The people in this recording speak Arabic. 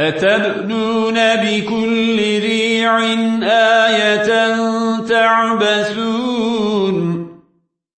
أتبنون بكل ريع آية تعبثون